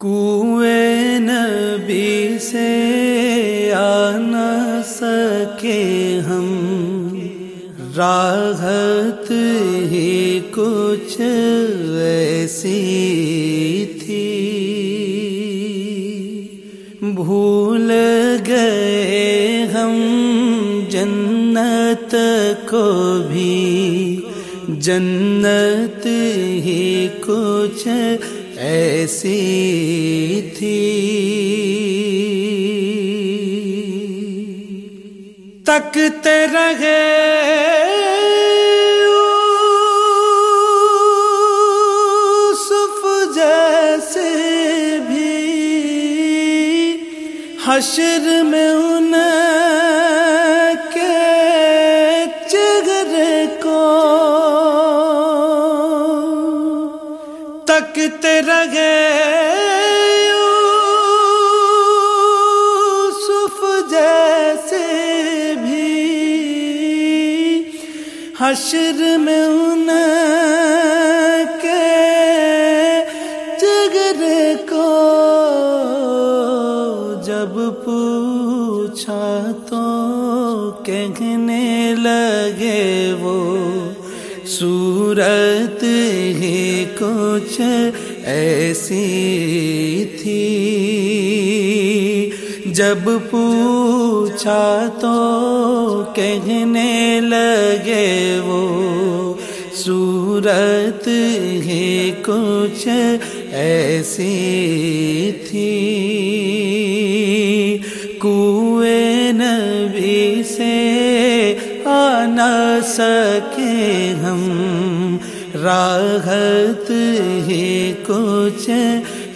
کوئے نبی سے آ نہ سکے ہم۔ راحت ہی کچھ ایسی تھی۔ بھول گئے ہم جنت کو بھی۔ جنت ہی کچھ ایسی تھی۔ تکتے رہے۔ جیسے بھی حشر میں تکتے رہے۔ یوسف جیسے بھی حشر میں ان کے جگرے کو جب پوچھا تو کہنے لگے وہ صورت ہی کچھ ایسی تھی۔ جب پوچھا تو کہنے لگے وہ، صورت ہی کچھ ایسی تھی۔ کوئے نبی سے آ نہ سکے ہم راحت ہی کچھ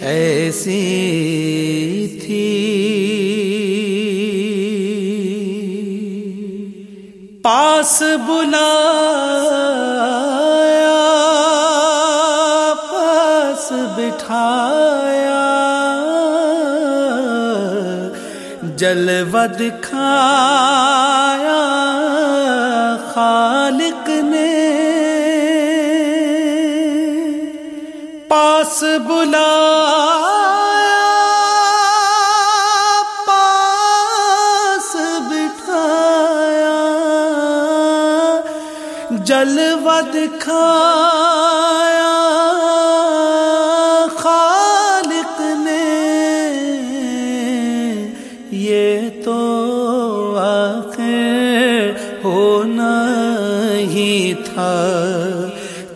ایسی تھی۔ پاس بلایا پاس بٹھایا۔ جلوہ دکھایا خالق نے پاس بلا پاس بٹھایا۔ جلوہ دکھا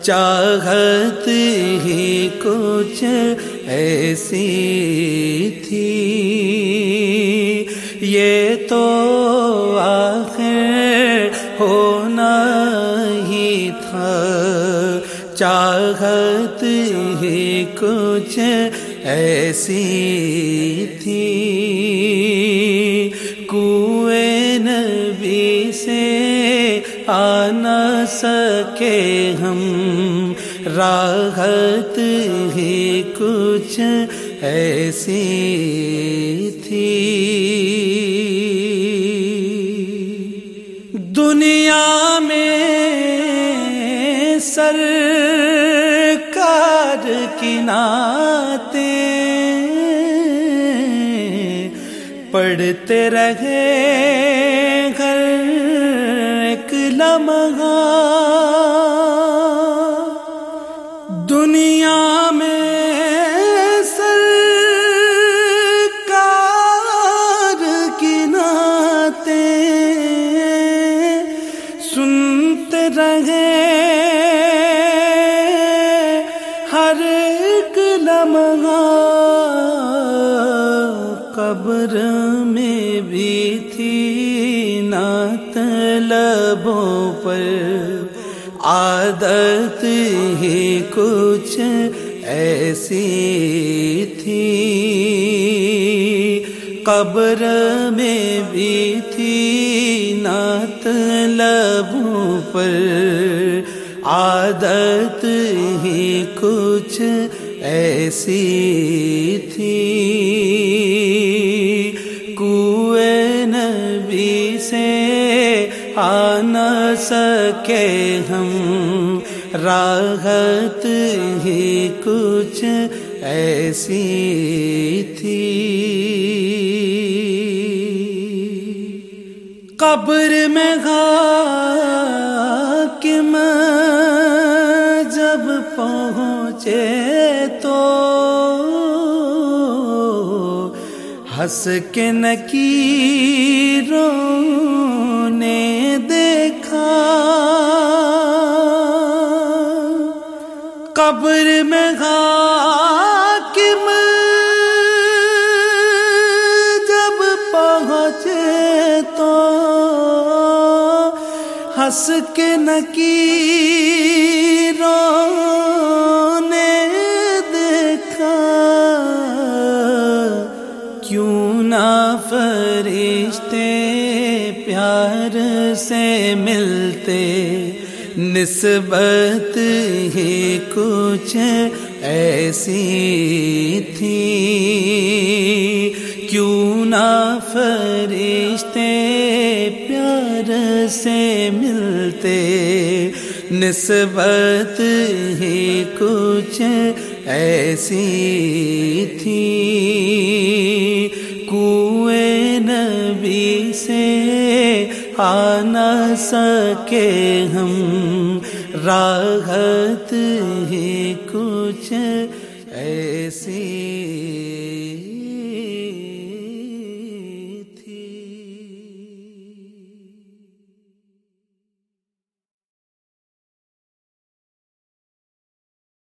چاہت ہی کچھ ایسی تھی۔ یہ تو آخر ہونا ہی تھا۔ چاہت ہی کچھ ایسی تھی۔ کوئے نبی سے آ نہ سکے ہم۔ راحت ہی کچھ ایسی تھی۔ دنیا میں سر کار کناتے پڑھتے رہے۔ لمحہ دنیا میں سر کار کناتے سنتے رہے ہر ایک لمحہ قبر میں بھی عادت ہی کچھ ایسی تھی، قبر میں بھی تھی نعت لبوں پر۔ عادت ہی کچھ ایسی تھی۔ کوئے نبی سے آ نہ سکے ہم راحت ہی کچھ ایسی تھی۔ قبر میں گا ہنس کے نکیروں نے دیکھا۔ قبر میں حاکم جب پہنچے تو ہنس کے نکیروں ملتے، نسبت ہی کچھ ایسی تھی۔ کیوں نہ فرشتے پیار سے ملتے، نسبت ہی کچھ ایسی تھی۔ کوئے نبی سے آ نہ سکے ہم راحت ہی کچھ